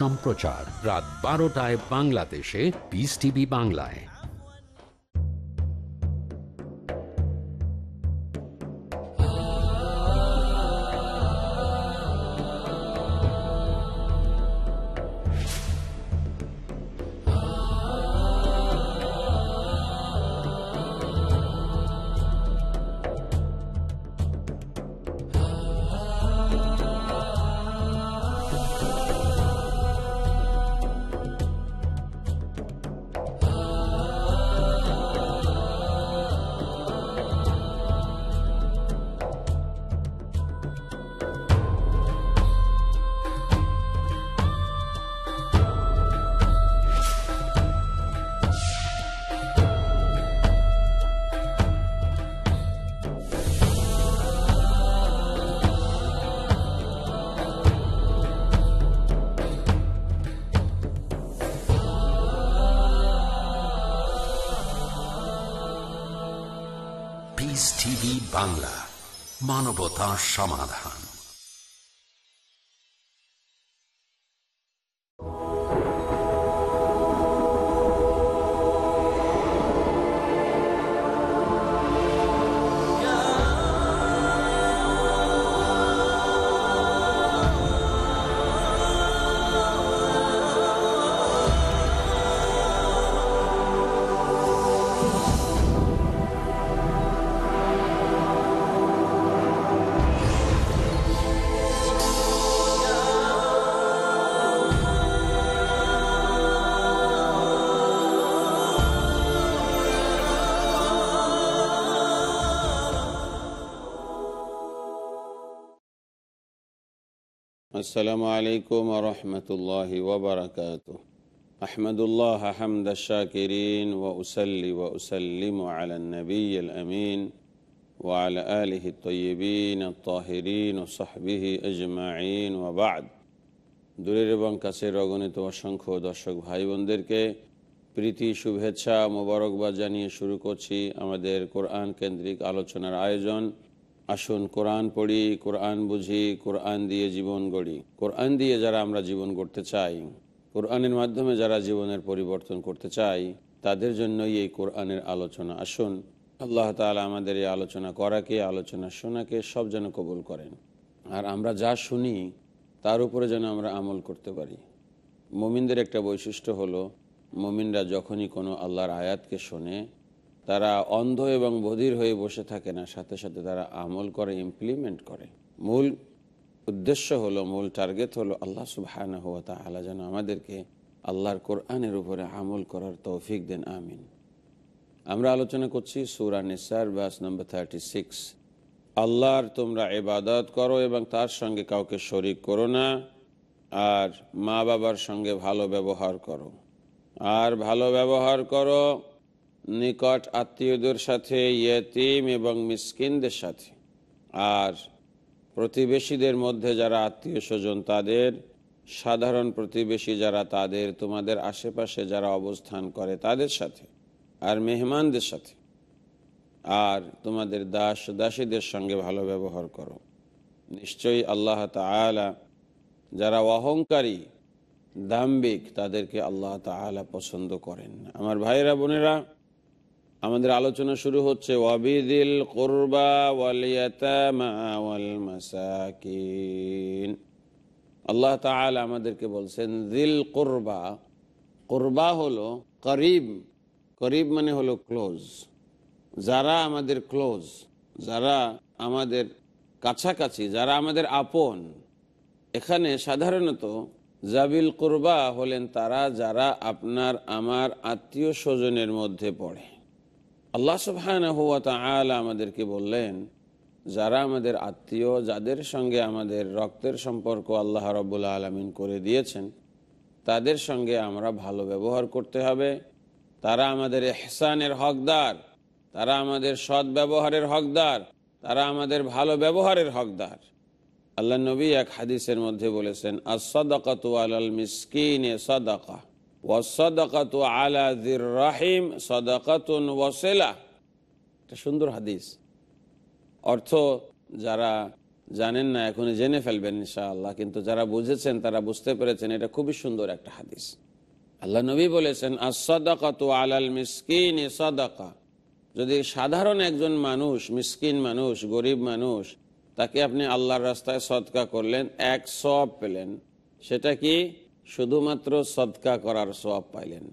সম্প্রচার রাত বারোটায় বাংলাদেশে বিস টিভি বাংলায়। বাংলা মানবতা সমাধান। السلام عليكم ورحمة الله وبركاته أحمد الله حمد الشاكرين وأسلي وأسلم على النبي الأمين وعلى آله الطيبين الطاهرين وصحبه أجمعين وبعد দূরের এবং কাছের অগণিত অসংখ্য দর্শক ভাই বোনদেরকে প্রীতি শুভেচ্ছা মোবারকবাদ জানিয়ে শুরু করছি আমাদের কোরআন কেন্দ্রিক আলোচনার আয়োজন আসুন, কোরআন পড়ি, কোরআন বুঝি, কোরআন দিয়ে জীবন গড়ি। কোরআন দিয়ে যারা আমরা জীবন গড়তে চাই, কোরআনের মাধ্যমে যারা জীবনের পরিবর্তন করতে চাই, তাদের জন্যই এই কোরআনের আলোচনা। আসুন, আল্লাহ তালা আমাদের এই আলোচনা করাকে, আলোচনা শোনাকে সব যেন কবুল করেন। আর আমরা যা শুনি, তার উপরে যেন আমরা আমল করতে পারি। মমিনদের একটা বৈশিষ্ট্য হলো, মমিনরা যখনই কোনো আল্লাহর আয়াতকে শোনে তারা অন্ধ এবং বধির হয়ে বসে থাকে না। সাথে সাথে তারা আমল করে ইমপ্লিমেন্ট করে। মূল উদ্দেশ্য হলো, মূল টার্গেট হলো আল্লাহ সুবাহানা হুয়া তালা যেন আমাদেরকে আল্লাহর কোরআনের উপরে আমল করার তৌফিক দেন। আমিন। আমরা আলোচনা করছি সুরা নিসার বাস নম্বর থার্টি সিক্স আল্লাহর তোমরা এবাদত করো এবং তার সঙ্গে কাউকে শরিক করো না, আর মা বাবার সঙ্গে ভালো ব্যবহার করো। আর ভালো ব্যবহার করো নিকট আত্মীয়দের সাথে, ইয়েতিম এবং মিসকিনদের সাথে। আর প্রতিবেশীদের মধ্যে যারা আত্মীয় স্বজন তাদের সাধারণ প্রতিবেশী যারা, তাদের, তোমাদের আশেপাশে যারা অবস্থান করে, তাদের সাথে। আর মেহমানদের সাথে। আর তোমাদের দাস দাসীদের সঙ্গে ভালো ব্যবহার করো। নিশ্চয়ই আল্লাহ তালা যারা অহংকারী দাম্বিক তাদেরকে আল্লাহ তালা পছন্দ করেন। আমার ভাইরা বোনেরা আমাদের আলোচনা শুরু হচ্ছে, ওয়াবিদিল কোরবা আল্লাহ আমাদেরকে বলছেন, দিল কোরবা। কোরবা হলো করিব করিব মানে হলো ক্লোজ। যারা আমাদের ক্লোজ, যারা আমাদের কাছাকাছি, যারা আমাদের আপন, এখানে সাধারণত জাবিল কোরবা হলেন তারা যারা আপনার, আমার আত্মীয় স্বজনের মধ্যে পড়ে। আল্লাহ সুবহান আমাদেরকে বললেন, যারা আমাদের আত্মীয়, যাদের সঙ্গে আমাদের রক্তের সম্পর্ক আল্লাহ রব্বুল্লা আলমিন করে দিয়েছেন, তাদের সঙ্গে আমরা ভালো ব্যবহার করতে হবে। তারা আমাদের এহসানের হকদার, তারা আমাদের সৎ ব্যবহারের হকদার, তারা আমাদের ভালো ব্যবহারের হকদার। আল্লাহ নবী এক হাদিসের মধ্যে বলেছেন আসদাকাত আলাল মিসকিন সদাকা। ওয়াসদাকাত আলা দির রাহিম সদাকাতুন ওয়াসেলা একটা সুন্দর হাদিস। অর্থ, যারা জানেন না, এখনই জেনে ফেলবেন ইনশাআল্লাহ, কিন্তু যারা বুঝেছেন, তারা বুঝতে পেরেছেন, এটা খুবই সুন্দর একটা হাদিস। আল্লাহ নবী বলেছেন আসদাকা তো আলাল মিসকিন সদাকা। যদি সাধারণ একজন মানুষ, মিসকিন মানুষ, গরিব মানুষ, তাকে আপনি আল্লাহর রাস্তায় সদকা করলেন, এক সব পেলেন, সেটা কি? শুধুমাত্র সদকা করার সব পাইলেন।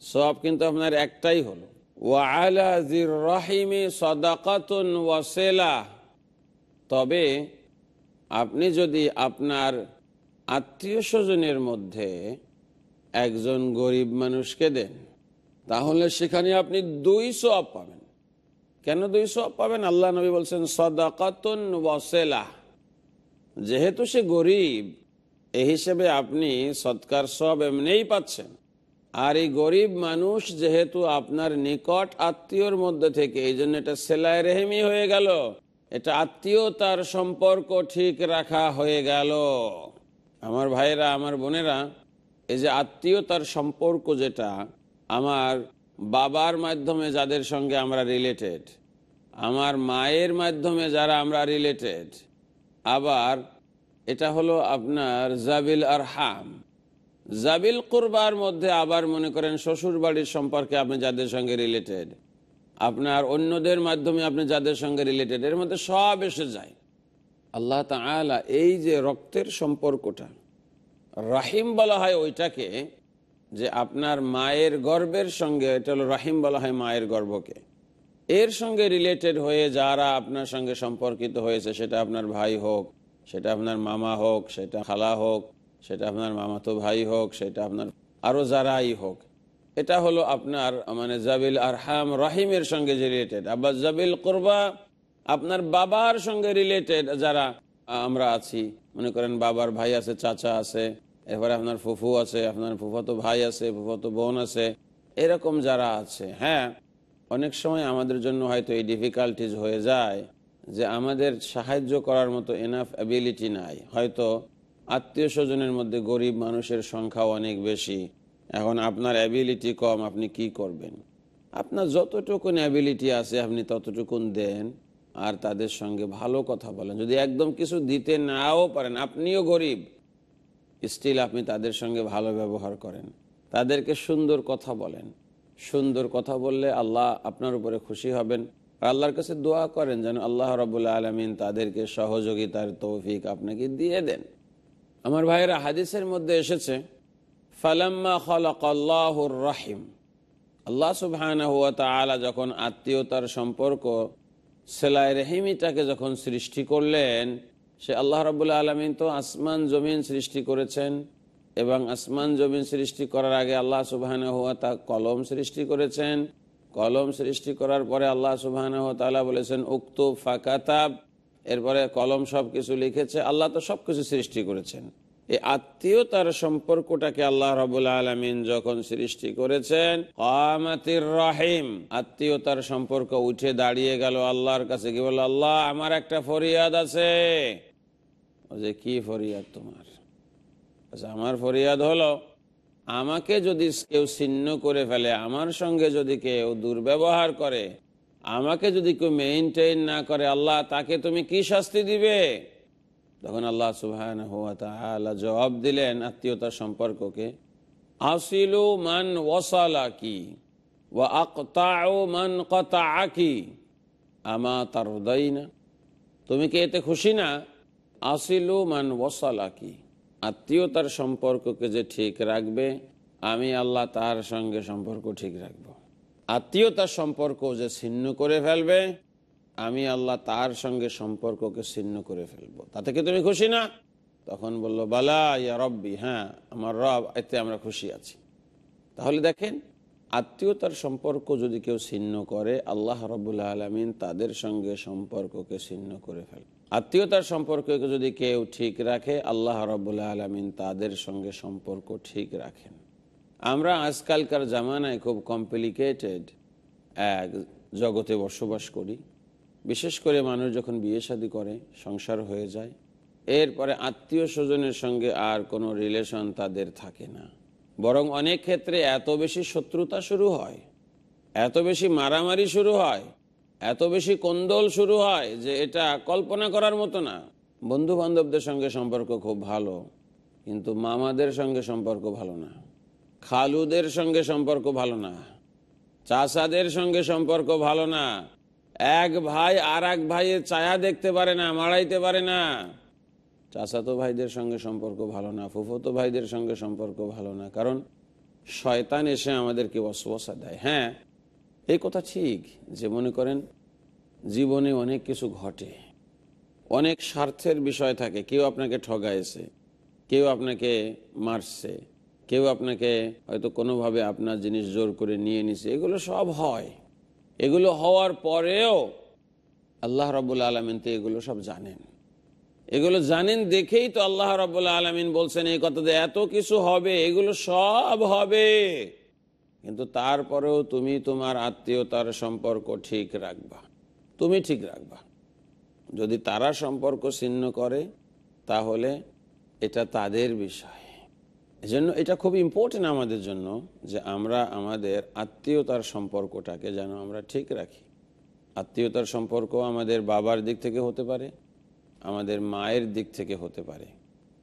সব কিন্তু আপনার একটাই হলো। তবে আপনি যদি আপনার আত্মীয় স্বজনের মধ্যে একজন গরিব মানুষকে দেন, তাহলে সেখানে আপনি দুই সব পাবেন। কেন দুই সব পাবেন? আল্লাহ নবী বলছেন, সদাকাতুন ওয়াসেলা যেহেতু সে গরিব এই হিসেবে আপনি সৎকার সব এমনিই পাচ্ছেন। আর এই গরিব মানুষ যেহেতু আপনার নিকট আত্মীয়র মধ্যে থেকে, এই জন্য এটা সেলাই রেহেমি হয়ে গেল। এটা আত্মীয়তার সম্পর্ক ঠিক রাখা হয়ে গেল। আমার ভাইয়েরা, আমার বোনেরা, এই যে আত্মীয়তার সম্পর্ক যেটা, আমার বাবার মাধ্যমে যাদের সঙ্গে আমরা রিলেটেড আমার মায়ের মাধ্যমে যারা আমরা রিলেটেড আবার এটা হলো আপনার জাবিল আর হাম জাবিল কুরবার মধ্যে আবার মনে করেন শ্বশুর বাড়ির সম্পর্কে আপনি যাদের সঙ্গে রিলেটেড আপনার অন্যদের মাধ্যমে আপনি যাদের সঙ্গে রিলেটেড এর মধ্যে সব এসে যায়। আল্লাহ তালা এই যে রক্তের সম্পর্কটা, রাহিম বলা হয় ওইটাকে যে আপনার মায়ের গর্বের সঙ্গে, এটা হলো রাহিম বলা হয় মায়ের গর্ভকে। এর সঙ্গে রিলেটেড হয়ে যারা আপনার সঙ্গে সম্পর্কিত হয়েছে, সেটা আপনার ভাই হোক সেটা আপনার মামা হোক, সেটা খালা হোক, সেটা আপনার মামাতো ভাই হোক, সেটা আপনার আরও যারাই হোক। এটা হলো আপনার মানে জাবিল আরহাম রাহিমের সঙ্গে যে রিলেটেড আবার জাবিল কোরবা, আপনার বাবার সঙ্গে রিলেটেড যারা আমরা আছি। মনে করেন বাবার ভাই আছে, চাচা আছে, এরপরে আপনার ফুফু আছে, আপনার ফুফাতো ভাই আছে, ফুফাতো বোন আছে, এরকম যারা আছে। হ্যাঁ অনেক সময় আমাদের জন্য হয়তো এই ডিফিকাল্টিজ হয়ে যায়। যে আমাদের সাহায্য করার মতো এনাফ অ্যাবিলিটি নাই। হয়তো আত্মীয় স্বজনের মধ্যে গরিব মানুষের সংখ্যা অনেক বেশি। এখন আপনার অ্যাবিলিটি কম, আপনি কি করবেন? আপনার যতটুকুন অ্যাবিলিটি আছে, আপনি ততটুকুন দেন, আর তাদের সঙ্গে ভালো কথা বলেন। যদি একদম কিছু দিতে নাও পারেন, আপনিও গরিব স্টিল আপনি তাদের সঙ্গে ভালো ব্যবহার করেন। তাদেরকে সুন্দর কথা বলেন। সুন্দর কথা বললে আল্লাহ আপনার উপরে খুশি হবেন। আল্লাহর কাছে দোয়া করেন যেন আল্লাহ রবুল্লা আলমিন তাদেরকে সহযোগিতার তৌফিক আপনাকে দিয়ে দেন। আমার ভাইয়েরা, হাদিসের মধ্যে এসেছে, ফালাম্মা খলাকল্লাহুর রাহিম। আল্লাহ সুবহানা হুয়া যখন আত্মীয়তার সম্পর্ক, সেলাই রেহিমিটাকে যখন সৃষ্টি করলেন, সে আল্লাহ রবুল্লা আলমিন তো আসমান, জমিন সৃষ্টি করেছেন এবং আসমান, জমিন সৃষ্টি করার আগে আল্লাহ সুবাহানা হুয়া তা কলম সৃষ্টি করেছেন। কলম সৃষ্টি করার পরে আল্লাহ তালা বলেছেন, উক্ত ফাকাতাব। এরপরে কলম সব কিছু লিখেছে। আল্লাহ তো সব কিছু সৃষ্টি করেছেন। এই আত্মীয়তার সম্পর্কটাকে আল্লাহ রবুল আলমিন যখন সৃষ্টি করেছেন রাহিম। আত্মীয়তার সম্পর্ক উঠে দাঁড়িয়ে গেল আল্লাহর কাছে। কি বলল? আল্লাহ, আমার একটা ফরিয়াদ আছে। যে, কি ফরিয়াদ তোমার? আচ্ছা আমার ফরিয়াদ হলো আমাকে যদি কেউ ছিন্ন করে ফেলে, আমার সঙ্গে যদি কেউ দুর্ব্যবহার করে, আমাকে যদি কেউ মেইনটেইন না করে, আল্লাহ তাকে তুমি কি শাস্তি দিবে? তখন আল্লাহ সুবহান জবাব দিলেন আত্মীয়তার সম্পর্ককে, আসিলু মান ওয়াসালা কি ওয়া আকতাউ মান কতা কি? আমা তার না তুমি কি এতে খুশি না? আসিলু মান ওয়াসালা কি? আত্মীয়তার সম্পর্ককে যে ঠিক রাখবে, আমি আল্লাহ তার সঙ্গে সম্পর্ক ঠিক রাখব। আত্মীয়তার সম্পর্ক যে ছিন্ন করে ফেলবে, আমি আল্লাহ তার সঙ্গে সম্পর্ককে ছিন্ন করে ফেলব। তাতে কি তুমি খুশি না? তখন বলল, বালা, ইয়া রব্বি হ্যাঁ আমার রব, এতে আমরা খুশি আছি। তাহলে দেখেন, আত্মীয়তার সম্পর্ক যদি কেউ ছিন্ন করে, আল্লাহ রবুল্লা আলমিন তাদের সঙ্গে সম্পর্ককে ছিন্ন করে ফেলে আত্মীয়তার সম্পর্ককে যদি কেউ ঠিক রাখে, আল্লাহ রবুল্লা আলমিন তাদের সঙ্গে সম্পর্ক ঠিক রাখেন। আমরা আজকালকার জামানায় খুব কমপ্লিকেটেড এক জগতে বসবাস করি। বিশেষ করে মানুষ যখন বিয়ে শাদী করে, সংসার হয়ে যায়, এরপরে আত্মীয় স্বজনের সঙ্গে আর কোনো রিলেশন তাদের থাকে না। বরং অনেক ক্ষেত্রে এত বেশি শত্রুতা শুরু হয়, এত বেশি মারামারি শুরু হয় এত বেশি কোন্দল শুরু হয় যে এটা কল্পনা করার মতো না। বন্ধু বান্ধবদের সঙ্গে সম্পর্ক খুব ভালো, কিন্তু মামাদের সঙ্গে সম্পর্ক ভালো না। খালুদের সঙ্গে সম্পর্ক ভালো না। চাষাদের সঙ্গে সম্পর্ক ভালো না। এক ভাই আর এক ভাইয়ের চায়া দেখতে পারে না মারাইতে পারে না। চাচাতো ভাইদের সঙ্গে সম্পর্ক ভালো না, ফুফতো ভাইদের সঙ্গে সম্পর্ক ভালো না, কারণ শয়তান এসে আমাদেরকে অসবসা দেয়। হ্যাঁ এই কথা ঠিক যে মনে করেন জীবনে অনেক কিছু ঘটে। অনেক স্বার্থের বিষয় থাকে। কেউ আপনাকে ঠগাইছে, কেউ আপনাকে মারছে, কেউ আপনাকে হয়তো কোনোভাবে আপনার জিনিস জোর করে নিয়ে নিছে। এগুলো সব হয়। এগুলো হওয়ার পরেও আল্লাহ রবুল আলমিন তো এগুলো সব জানেন। এগুলো জানেন দেখেই তো আল্লাহ রবুল্লা আলমিন বলছেন, এই কথা এত কিছু হবে, এগুলো সব হবে। কিন্তু তারপরেও তুমি তোমার আত্মীয়তার সম্পর্ক ঠিক রাখবা। তুমি ঠিক রাখবা। যদি তারা সম্পর্ক ছিন্ন করে, তাহলে এটা তাদের বিষয়। এজন্য এটা খুব ইম্পর্টেন্ট আমাদের জন্য যে আমরা আমাদের আত্মীয়তার সম্পর্কটাকে যেন আমরা ঠিক রাখি। আত্মীয়তার সম্পর্ক আমাদের বাবার দিক থেকে হতে পারে, আমাদের মায়ের দিক থেকে হতে পারে।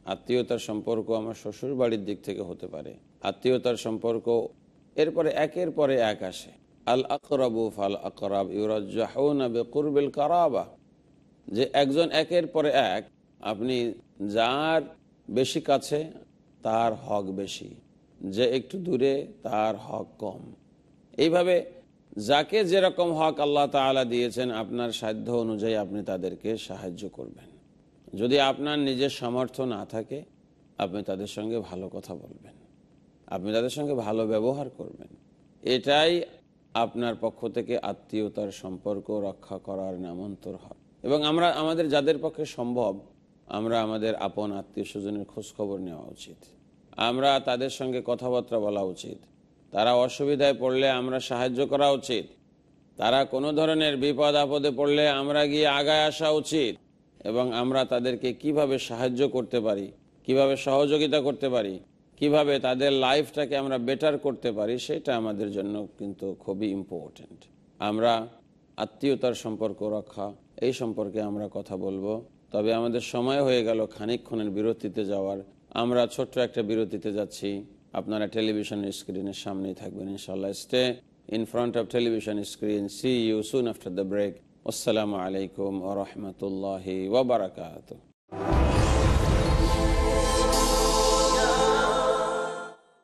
আত্মীয়তার সম্পর্ক আমার শ্বশুর বাড়ির দিক থেকে হতে পারে। আত্মীয়তার সম্পর্ক এরপরে একের পরে এক আসে। আল আকরাবু ফাল আকরাব ইউরাজুরবেল কারাবা। যে একজন একের পরে এক, আপনি যার বেশি কাছে, তার হক বেশি। যে একটু দূরে, তার হক কম। এইভাবে যাকে যেরকম হক আল্লাহ তালা দিয়েছেন, আপনার সাধ্য অনুযায়ী আপনি তাদেরকে সাহায্য করবেন। যদি আপনার নিজের সামর্থ্য না থাকে, আপনি তাদের সঙ্গে ভালো কথা বলবেন। আপনি তাদের সঙ্গে ভালো ব্যবহার করবেন। এটাই আপনার পক্ষ থেকে আত্মীয়তার সম্পর্ক রক্ষা করার নামান্তর হয়। এবং আমরা, আমাদের যাদের পক্ষে সম্ভব, আমরা আমাদের আপন আত্মীয় স্বজনের খোঁজখবর নেওয়া উচিত। আমরা তাদের সঙ্গে কথাবার্তা বলা উচিত। তারা অসুবিধায় পড়লে আমরা সাহায্য করা উচিত। তারা কোনো ধরনের বিপদ আপদে পড়লে আমরা গিয়ে আগায় আসা উচিত। এবং আমরা তাদেরকে কীভাবে সাহায্য করতে পারি, কীভাবে সহযোগিতা করতে পারি কীভাবে তাদের লাইফটাকে আমরা বেটার করতে পারি, সেটা আমাদের জন্য কিন্তু খুবই ইম্পর্টেন্ট আমরা আত্মীয়তার সম্পর্ক রক্ষা, এই সম্পর্কে আমরা কথা বলব। তবে আমাদের সময় হয়ে গেল খানিকক্ষণের বিরতিতে যাওয়ার। আমরা ছোট্ট একটা বিরতিতে যাচ্ছি। আপনারা টেলিভিশন স্ক্রিনের সামনেই থাকবেন ইনশাল্লাহ stay in front of television screen see you soon after the break আসসালামু আলাইকুম ও রহমতুল্লাহি ওবরাকাত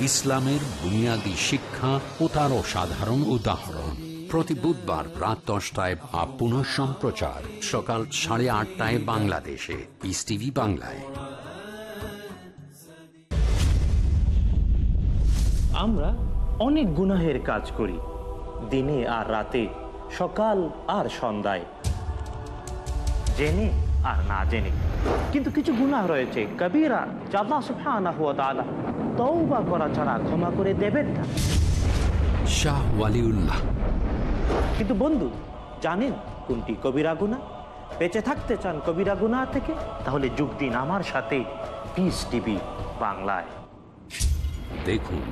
ইসলামের বুনিয়াদী শিক্ষা ও তার অসাধারণ উদাহরণ। প্রতি বুধবার রাত দশটায় বা পুনঃ সম্প্রচার সকাল সাড়ে আটটায় বাংলাদেশে। পিস টিভি বাংলায়। আমরা অনেক গুনাহের কাজ করি, দিনে আর রাতে, সকাল আর সন্ধ্যায়। জেনে আর না জেনে। কিন্তু কিছু গুনাহ রয়েছে। কবিরা জাল্লা সুবহানাহু ওয়া তওবা করা ছাড়া ক্ষমা করে দেবেন না। শাহ ওয়ালিউল্লাহ। কিন্তু বন্ধু জানেন কোনটি কবিরা গুনাহ বেঁচে থাকতে চান কবিরা গুনাহ থেকে? তাহলে যোগ দিন আমার সাথে। পিস টিভি বাংলায়। দেখুন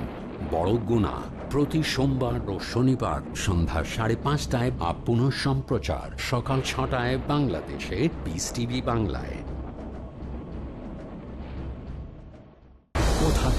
বড় গুণা প্রতি সোমবার ও শনিবার সন্ধ্যা সাড়ে পাঁচটায় বা পুনঃ সম্প্রচার সকাল ছটায় বাংলাদেশে পিস টিভি বাংলায়।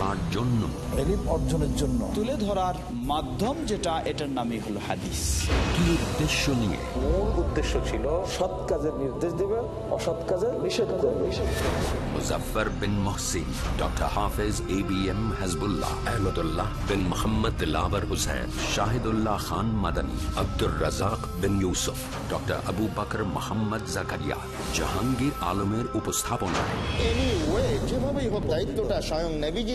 কার জন্য। অর্জনের জন্য। তুলে ধরার মাধ্যম যেটা এটার নামই হলো হাদিস। কি উদ্দেশ্য নিয়ে? মূল উদ্দেশ্য ছিল সৎ কাজের নির্দেশ দিবে অসৎ কাজের নিষেধ করবে। Muzaffar bin Mohsin doctor Hafez A B M Hasbullah Ahmadullah bin Mohammad Dilabar Hussain Shahidullah Khan Madani Abdur Razzak bin Yusuf doctor Abu Bakr Mohammad Zakaria. Jahangir আলমের উপস্থাপনায়। যেভাবেই হোক দায়িত্বটা স্বয়ং নেভিজি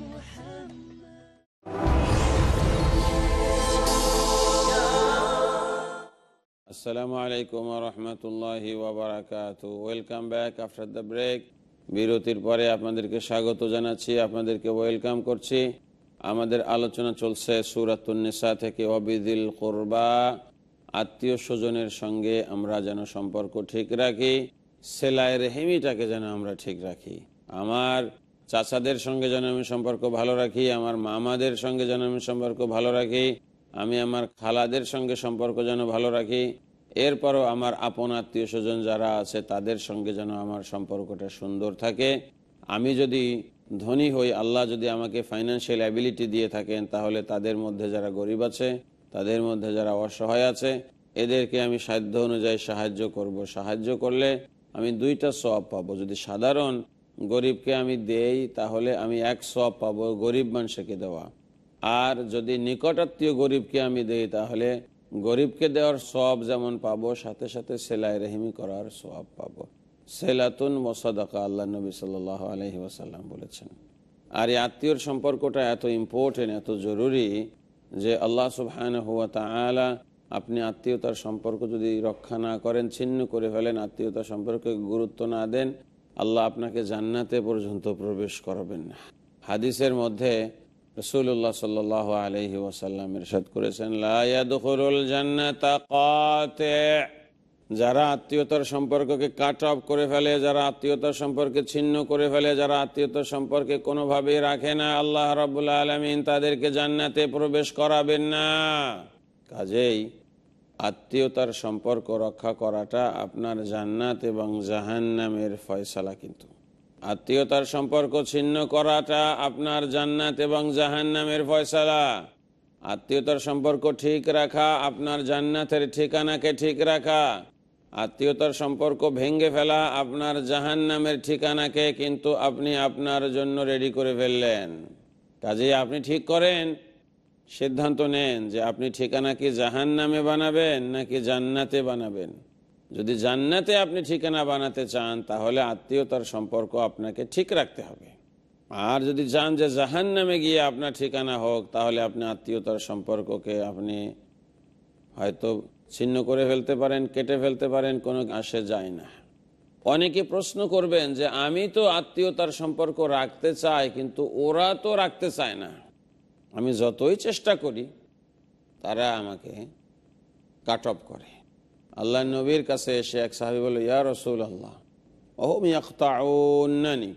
আসসালামু আলাইকুম রহমতুল্লাহ welcome back after the break বিরতির পরে আপনাদেরকে স্বাগত জানাচ্ছি, আপনাদেরকে ওয়েলকাম করছি। আমাদের আলোচনা চলছে সুরাতুন্নেসা থেকে অবিদিল কোরবা। আত্মীয় স্বজনের সঙ্গে আমরা যেন সম্পর্ক ঠিক রাখি সেলাই রেহেমিটাকে যেন আমরা ঠিক রাখি। আমার চাচাদের সঙ্গে যেন আমি সম্পর্ক ভালো রাখি, আমার মামাদের সঙ্গে যেন আমি সম্পর্ক ভালো রাখি, আমি আমার খালাদের সঙ্গে সম্পর্ক যেন ভালো রাখি এরপরও আমার আপন আত্মীয় স্বজন যারা আছে, তাদের সঙ্গে যেন আমার সম্পর্কটা সুন্দর থাকে। আমি যদি ধনী হই, আল্লাহ যদি আমাকে ফাইন্যান্সিয়াল অ্যাবিলিটি দিয়ে থাকেন, তাহলে তাদের মধ্যে যারা গরিব আছে, তাদের মধ্যে যারা অসহায় আছে, এদেরকে আমি সাধ্য অনুযায়ী সাহায্য করব। সাহায্য করলে আমি দুইটা সব পাবো। যদি সাধারণ গরিবকে আমি দেই, তাহলে আমি এক সব পাবো গরিব মানুষকে দেওয়া। আর যদি নিকটাত্মীয় গরিবকে আমি দেই, তাহলে গরিবকে দেওয়ার সব যেমন পাবো, সাথে সাথে সেলাই রেহিমি করার সব পাবো। সেলাতুন মোসাদাকা আল্লাহ নবী সাল আলহি ওয়াসাল্লাম বলেছেন। আর এই আত্মীয়র সম্পর্কটা এত ইম্পর্টেন্ট এত জরুরি যে আল্লাহ সুবহান হুয়া তালা আপনি আত্মীয়তার সম্পর্ক যদি রক্ষা না করেন, ছিন্ন করে ফেলেন, আত্মীয়তার সম্পর্কে গুরুত্ব না দেন, আল্লাহ আপনাকে জান্নাতে পর্যন্ত প্রবেশ করাবেন না। হাদিসের মধ্যে রসুল্লাহ সাল আলহি ওয়াসাল্লাম ইরশাদ করেছেন যারা আত্মীয়তার সম্পর্ককে কাট অফ করে ফেলে, যারা আত্মীয়তার সম্পর্কে ছিন্ন করে ফেলে, যারা আত্মীয়তার সম্পর্কে কোনোভাবেই রাখে না, আল্লাহ রবুল্লা আলমিন তাদেরকে জান্নাতে প্রবেশ করাবেন না। কাজেই আত্মীয়তার সম্পর্ক রক্ষা করাটা আপনার জান্নাত এবং জাহান্নামের ফয়সালা কিন্তু। আত্মীয়তার সম্পর্ক ছিন্ন করাটা আপনার জান্নাত এবং জাহান্নামের ফয়সালা। আত্মীয়তার সম্পর্ক ঠিক রাখা আপনার জান্নাতের ঠিকানাকে ঠিক রাখা। আত্মীয়তার সম্পর্ক ভেঙ্গে ফেলা আপনার জাহান নামের ঠিকানাকে কিন্তু আপনি আপনার জন্য রেডি করে ফেললেন। কাজেই আপনি ঠিক করেন, সিদ্ধান্ত নেন যে আপনি ঠিকানা কি জাহান নামে বানাবেন নাকি জান্নাতে বানাবেন। যদি জান্নাতে আপনি ঠিকানা বানাতে চান, তাহলে আত্মীয়তার সম্পর্ক আপনাকে ঠিক রাখতে হবে। আর যদি চান যে জাহান নামে গিয়ে আপনার ঠিকানা হোক, তাহলে আপনি আত্মীয়তার সম্পর্ককে আপনি হয়তো ছিন্ন করে ফেলতে পারেন, কেটে ফেলতে পারেন, কোনো আসে যায় না। অনেকে প্রশ্ন করবেন যে, আমি তো আত্মীয়তার সম্পর্ক রাখতে চাই, কিন্তু ওরা তো রাখতে চায় না। আমি যতই চেষ্টা করি, তারা আমাকে কাট অফ করে। আল্লাহ নবীর কাছে এসে এক সাহাবি বলল, ইয়া রসুল আল্লাহ ওহম ইয়াক্তাউন্নানি?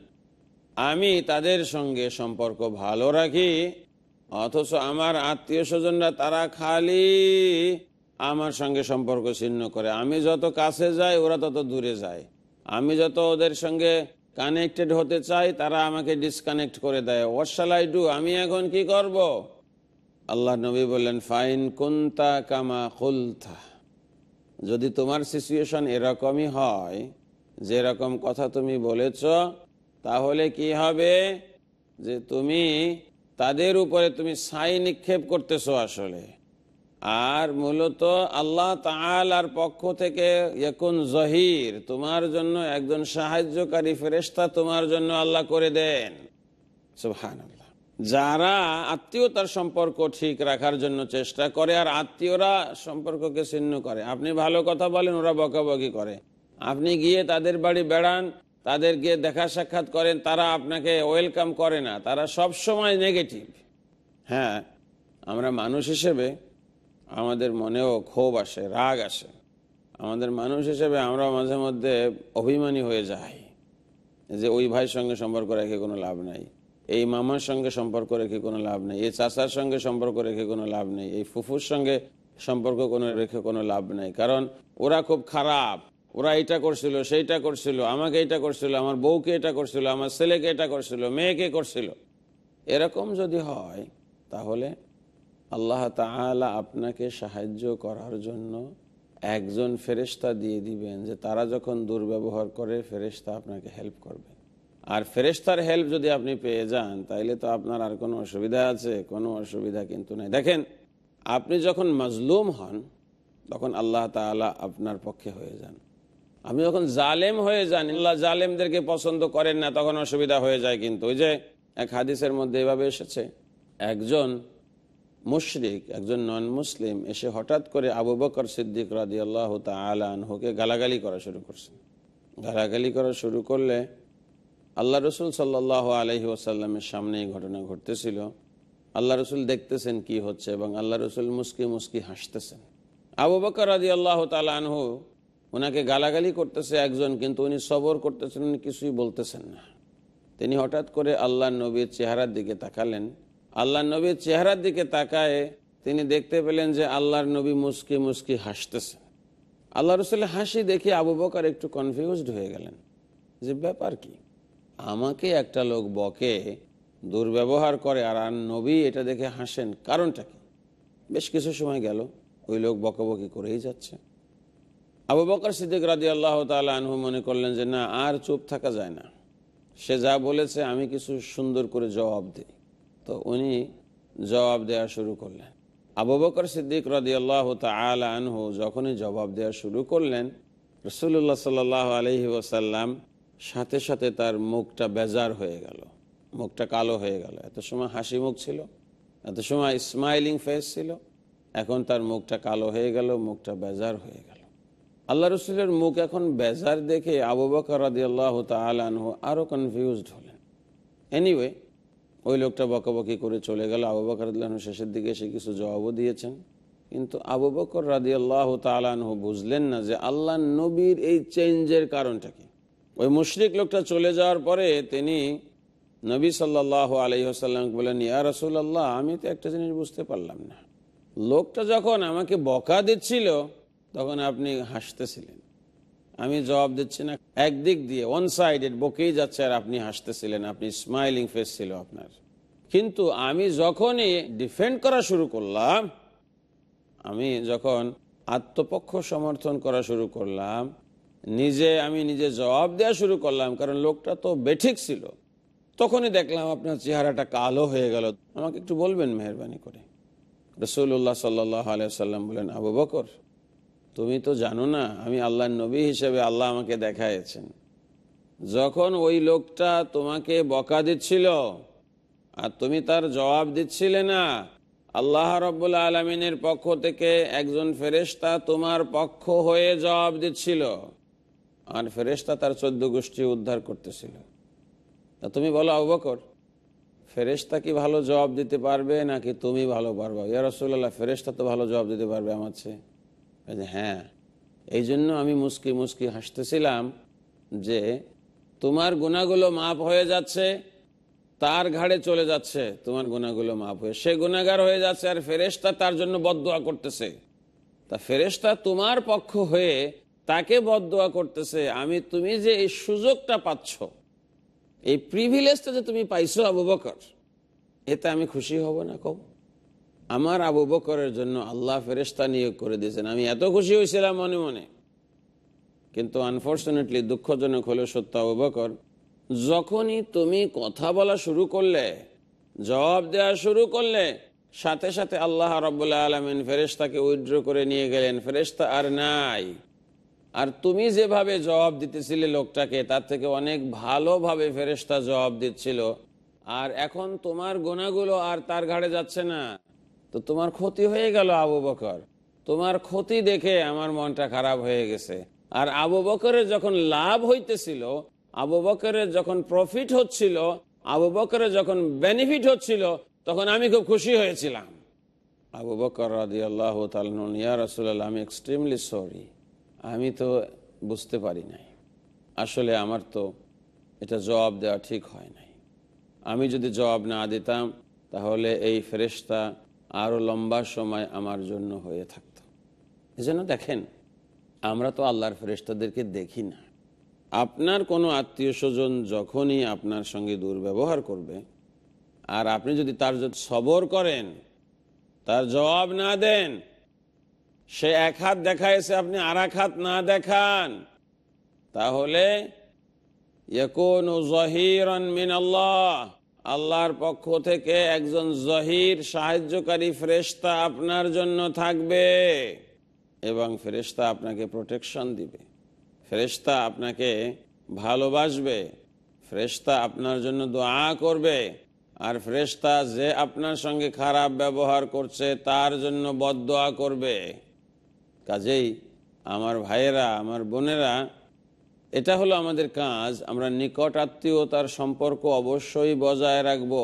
আমি তাদের সঙ্গে সম্পর্ক ভালো রাখি, অথচ আমার আত্মীয় স্বজনরা তারা খালি আমার সঙ্গে সম্পর্ক ছিন্ন করে। আমি যত কাছে যাই, ওরা তত দূরে যায়। আমি যত ওদের সঙ্গে কানেক্টেড হতে চাই, তারা আমাকে ডিসকানেক্ট করে দেয়। ওয়াশালাই ডু আমি এখন কি করব? আল্লাহ নবী বললেন, ফাইন কুন্তা কামা খুলথা যদি তোমার সিচুয়েশন এরকমই হয়, যেরকম কথা তুমি বলেছ, তাহলে কি হবে? যে তুমি তাদের উপরে তুমি সাই নিক্ষেপ করতেছো আসলে। আর মূলত আল্লাহ তালার পক্ষ থেকে এখন জহির, তোমার জন্য একজন সাহায্যকারী ফেরেস্তা তোমার জন্য আল্লাহ করে দেন। সুহান যারা আত্মীয়তার সম্পর্ক ঠিক রাখার জন্য চেষ্টা করে আর আত্মীয়রা সম্পর্ককে ছিন্ন করে। আপনি ভালো কথা বলেন, ওরা বকাবকি করে। আপনি গিয়ে তাদের বাড়ি বেড়ান, তাদের গিয়ে দেখা সাক্ষাৎ করেন, তারা আপনাকে ওয়েলকাম করে না। তারা সব সময় নেগেটিভ। হ্যাঁ আমরা মানুষ হিসেবে আমাদের মনেও ক্ষোভ আসে, রাগ আসে। আমাদের মানুষ হিসেবে আমরা মাঝে মধ্যে অভিমানী হয়ে যাই যে ওই ভাইয়ের সঙ্গে সম্পর্ক রেখে কোনো লাভ নাই। এই মামার সঙ্গে সম্পর্ক রেখে কোনো লাভ নেই, এই চাচার সঙ্গে সম্পর্ক রেখে কোনো লাভ নেই, এই ফুফুর সঙ্গে সম্পর্ক কোনো রেখে কোনো লাভ নেই। কারণ ওরা খুব খারাপ, ওরা এটা করছিল, সেইটা করছিল, আমাকে এটা করছিল, আমার বউকে এটা করছিল, আমার ছেলেকে এটা করছিল, মেয়েকে করছিল। এরকম যদি হয়, তাহলে আল্লাহ তাআলা আপনাকে সাহায্য করার জন্য একজন ফেরেশতা দিয়ে দিবেন যে তারা যখন দুর্ব্যবহার করে, ফেরেশতা আপনাকে হেল্প করবে। আর ফেরেশতার হেল্প যদি আপনি পেয়ে যান, তাইলে তো আপনার আর কোনো অসুবিধা আছে, কোনো অসুবিধা কিন্তু নেই। দেখেন, আপনি যখন মজলুম হন, তখন আল্লাহ তাআলা আপনার পক্ষে হয়ে যান। আপনি যখন জালেম হয়ে যান আল্লাহ জালেমদেরকে পছন্দ করেন না, তখন অসুবিধা হয়ে যায় কিন্তু। ওই যে এক হাদিসের মধ্যে এভাবে এসেছে, একজন মুশরিক, একজন নন মুসলিম এসে হঠাৎ করে আবু বকর সিদ্দিক রাদি আল্লাহ তালহকে গালাগালি করা শুরু করছেন গালাগালি করা শুরু করলে আল্লাহ রসুল সাল্লাহ আলহি ওসাল্লামের সামনে এই ঘটনা ঘটতেছিল। আল্লাহ রসুল দেখতেছেন কি হচ্ছে এবং আল্লাহ রসুল মুস্কি মুস্কি হাসতেছেন। আবু বকর রাজি আল্লাহ তালহু ওনাকে গালাগালি করতেছে একজন, কিন্তু উনি সবর করতেছেন, উনি কিছুই বলতেছেন না। তিনি হঠাৎ করে আল্লাহ নবীর চেহারার দিকে তাকালেন। আল্লাহ নবীর চেহারার দিকে তাকায় তিনি দেখতে পেলেন যে আল্লাহর নবী মুস্কি মুস্কি হাসতেছেন। আল্লাহ রসুলের হাসি দেখে আবু বকর একটু কনফিউজড হয়ে গেলেন যে ব্যাপার কি? আমাকে একটা লোক বকে, দুর্ব্যবহার করে, আর আর নবী এটা দেখে হাসেন। কারণটা কি? বেশ কিছু সময় গেল, ওই লোক বকাবকি করেই যাচ্ছে। আবু বকর সিদ্দিক রাজি আল্লাহ আনহু মনে করলেন যে, না, আর চুপ থাকা যায় না। সে যা বলেছে আমি কিছু সুন্দর করে জবাব দিই। তো উনি জবাব দেওয়া শুরু করলেন। আবু বকর সিদ্দিক রাজি আল্লাহ আনহু যখনই জবাব দেওয়া শুরু করলেন রসুল্লাহ সাল আলহি ওসাল্লাম সাথে সাথে তার মুখটা বেজার হয়ে গেল। মুখটা কালো হয়ে গেল। এত সময় হাসি মুখ ছিল, এত সময় স্মাইলিং ফেস ছিল, এখন তার মুখটা কালো হয়ে গেল, মুখটা বেজার হয়ে গেল। আল্লাহ রসুলের মুখ এখন বেজার দেখে আবু বকর রাদি আল্লাহ তালহ আরও কনফিউজড হলেন। এনিওয়ে ওই লোকটা বকাবকি করে চলে গেল। আবু বকর আল্লাহ শেষের দিকে সে কিছু জবাবও দিয়েছেন। কিন্তু আবু বকর রাদি আল্লাহ তালহ বুঝলেন না যে আল্লাহ নবীর এই চেঞ্জের কারণটা কি। ওই মুশরিক লোকটা চলে যাওয়ার পরে তিনি নবী সাল্লাহ আলহিহাসাল্লামকে বলেন ইয়া রসুল আল্লাহ আমি তো একটা জিনিস বুঝতে পারলাম না। লোকটা যখন আমাকে বকা দিচ্ছিল, তখন আপনি হাসতেছিলেন। আমি জবাব দিচ্ছি না। একদিক দিয়ে ওয়ান সাইডেড বকেই যাচ্ছে আর আপনি হাসতেছিলেন, আপনি স্মাইলিং ফেস ছিল আপনার। কিন্তু আমি যখনই ডিফেন্ড করা শুরু করলাম, আমি যখন আত্মপক্ষ সমর্থন করা শুরু করলাম নিজে আমি নিজে জবাব দেওয়া শুরু করলাম, কারণ লোকটা তো বেঠিক ছিল। তখনই দেখলাম আপনার চেহারাটা কালো হয়ে গেল। আমাকে একটু বলবেন মেহরবানি করে। রসুল্লাহ সাল্লাহ আলিয়াল্লাম বলেন, আবু বকর, তুমি তো জানো না, আমি আল্লাহ নবী হিসেবে আল্লাহ আমাকে দেখাইছেন যখন ওই লোকটা তোমাকে বকা দিচ্ছিল আর তুমি তার জবাব দিচ্ছিলে না, আল্লাহ রব্বুল্লা আলমিনের পক্ষ থেকে একজন ফেরেস্তা তোমার পক্ষ হয়ে জবাব দিচ্ছিল। আর ফেরেস্তা তার চোদ্দ গোষ্ঠী উদ্ধার করতেছিল। তা তুমি বলো অবকর ফেরেস্তা কি ভালো জবাব দিতে পারবে নাকি তুমি ভালো পারবে? ইয়া রসুল্লাহ ফেরেস্তা তো ভালো জবাব দিতে পারবে আমার চেয়ে। হ্যাঁ এই জন্য আমি মুস্কি মুস্কি হাসতেছিলাম যে তোমার গুণাগুলো মাপ হয়ে যাচ্ছে, তার ঘাড়ে চলে যাচ্ছে, তোমার গুণাগুলো মাপ হয়ে সে গুণাগার হয়ে যাচ্ছে আর ফেরেস্তা তার জন্য বদোয়া করতেছে। তা ফেরেস্তা তোমার পক্ষ হয়ে তাকে বদোয়া করতেছে, আমি, তুমি যে এই সুযোগটা পাচ্ছ, এই প্রিভিলেজটা যে তুমি পাইছো আবু বকর, এতে আমি খুশি হব না কব? আমার আবু বকরের জন্য আল্লাহ ফেরেস্তা নিয়োগ করে দিয়েছেন। আমি এত খুশি হয়েছিলাম মনে মনে। কিন্তু আনফর্চুনেটলি দুঃখজনক হলো সত্য, আবু বকর, যখনই তুমি কথা বলা শুরু করলে, জবাব দেওয়া শুরু করলে, সাথে সাথে আল্লাহ রবাহ আলমিন ফেরেস্তাকে উইড্র করে নিয়ে গেলেন। ফেরেস্তা আর নাই। আর তুমি যেভাবে জবাব দিতেছিলে লোকটাকে, তার থেকে অনেক ভালোভাবে ফেরেস্তা জবাব দিচ্ছিল। আর এখন তোমার গোনাগুলো আর তার ঘাড়ে যাচ্ছে না। তো তোমার ক্ষতি হয়ে গেল আবু বকর। তোমার ক্ষতি দেখে আমার মনটা খারাপ হয়ে গেছে। আর আবু বকরের যখন লাভ হইতেছিল, আবু বকরের যখন প্রফিট হচ্ছিল, আবু বকরের যখন বেনিফিট হচ্ছিল, তখন আমি খুব খুশি হয়েছিলাম। আবু বকর রাদি আল্লাহ রসুল্লাহ আমি এক্সট্রিমলি সরি আমি তো বুঝতে পারি নাই। আসলে আমার তো এটা জবাব দেওয়া ঠিক হয় নাই। আমি যদি জবাব না দিতাম, তাহলে এই ফেরেশতা আরও লম্বা সময় আমার জন্য হয়ে থাকতো। এজন্য দেখেন, আমরা তো আল্লাহর ফেরেশতাদেরকে দেখি না। আপনার কোনো আত্মীয় স্বজন যখনই আপনার সঙ্গে দুর্ব্যবহার করবে, আর আপনি যদি তার সবর করেন, তার জবাব না দেন সে এক হাত দেখাইছে, আপনি আর এক হাত না দেখান। তাহলে আল্লাহ আল্লাহর পক্ষ থেকে একজন জহির সাহায্যকারী ফেরেশতা আপনার জন্য থাকবে এবং ফেরেশতা আপনাকে প্রোটেকশন দিবে। ফেরেশতা আপনাকে ভালোবাসবে, ফেরেশতা আপনার জন্য দোয়া করবে, আর ফেরেশতা যে আপনার সঙ্গে খারাপ ব্যবহার করছে তার জন্য বদোয়া করবে। কাজেই আমার ভাইয়েরা, আমার বোনেরা, এটা হলো আমাদের কাজ। আমরা নিকট আত্মীয়তার সম্পর্ক অবশ্যই বজায় রাখব।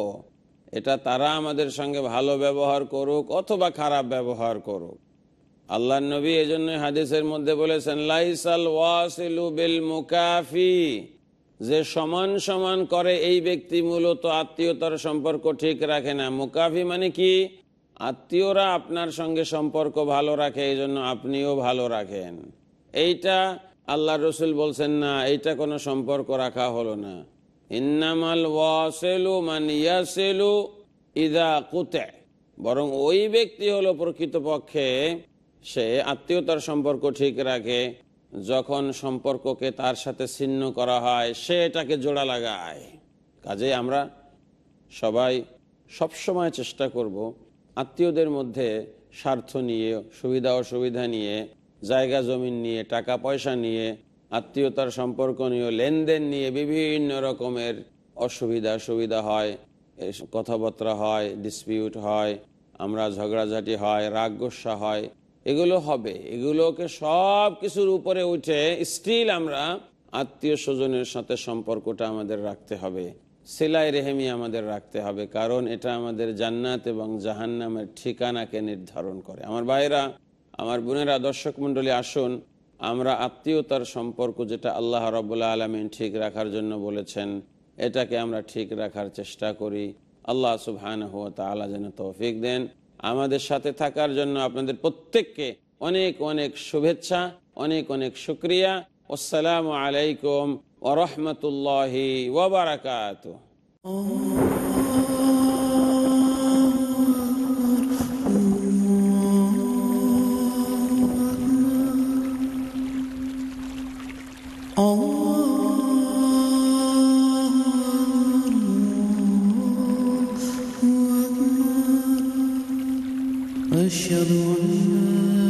এটা তারা আমাদের সঙ্গে ভালো ব্যবহার করুক অথবা খারাপ ব্যবহার করুক। আল্লাহ নবী এই জন্য হাদিসের মধ্যে বলেছেন, লাইসাল ওয়াসিলু বিল মুকাফি। যে সমান সমান করে এই ব্যক্তি মূলত আত্মীয়তার সম্পর্ক ঠিক রাখে না। মুকাফি মানে কি? আত্মীয়রা আপনার সঙ্গে সম্পর্ক ভালো রাখে এই জন্য আপনিও ভালো রাখেন। এইটা আল্লাহ রসুল বলছেন, না, এইটা কোনো সম্পর্ক রাখা হলো না। ইন্নামাল ওয়াসেলু মান ইয়াসেলু ইদা কুতে। বরং ওই ব্যক্তি হলো প্রকৃতপক্ষে, সে আত্মীয়তার সম্পর্ক ঠিক রাখে। যখন সম্পর্ককে তার সাথে ছিন্ন করা হয়, সে এটাকে জোড়া লাগায়। কাজে আমরা সবাই সবসময় চেষ্টা করব আত্মীয়দের মধ্যে স্বার্থ নিয়ে, সুবিধা অসুবিধা নিয়ে, জায়গা জমিন নিয়ে, টাকা পয়সা নিয়ে, আত্মীয়তার সম্পর্ক নিয়ে, লেনদেন নিয়ে বিভিন্ন রকমের অসুবিধা সুবিধা হয় কথাবার্তা হয় ডিসপিউট হয়, আমরা ঝগড়াঝাটি হয়, রাগ গোসা হয়, এগুলো হবে। এগুলোকে সব কিছুর উপরে উঠে স্টিল আমরা আত্মীয় স্বজনের সাথে সম্পর্কটা আমাদের রাখতে হবে। সেলাই রেহেমি আমাদের রাখতে হবে, কারণ এটা আমাদের জান্নাত এবং জাহান্নামের ঠিকানাকে নির্ধারণ করে। আমার ভাইরা আমার বোনেরা, দর্শক মন্ডলী আসুন, আমরা আত্মীয়তার সম্পর্ক যেটা আল্লাহ রবুল্লা আলমিন ঠিক রাখার জন্য বলেছেন, এটাকে আমরা ঠিক রাখার চেষ্টা করি। আল্লাহ সুবহান হুয়া তালা যেন তৌফিক দেন। আমাদের সাথে থাকার জন্য আপনাদের প্রত্যেককে অনেক অনেক শুভেচ্ছা, অনেক অনেক শুক্রিয়া। আসসালামু আলাইকুম ورحمة الله وبركاته. أشهد أن لا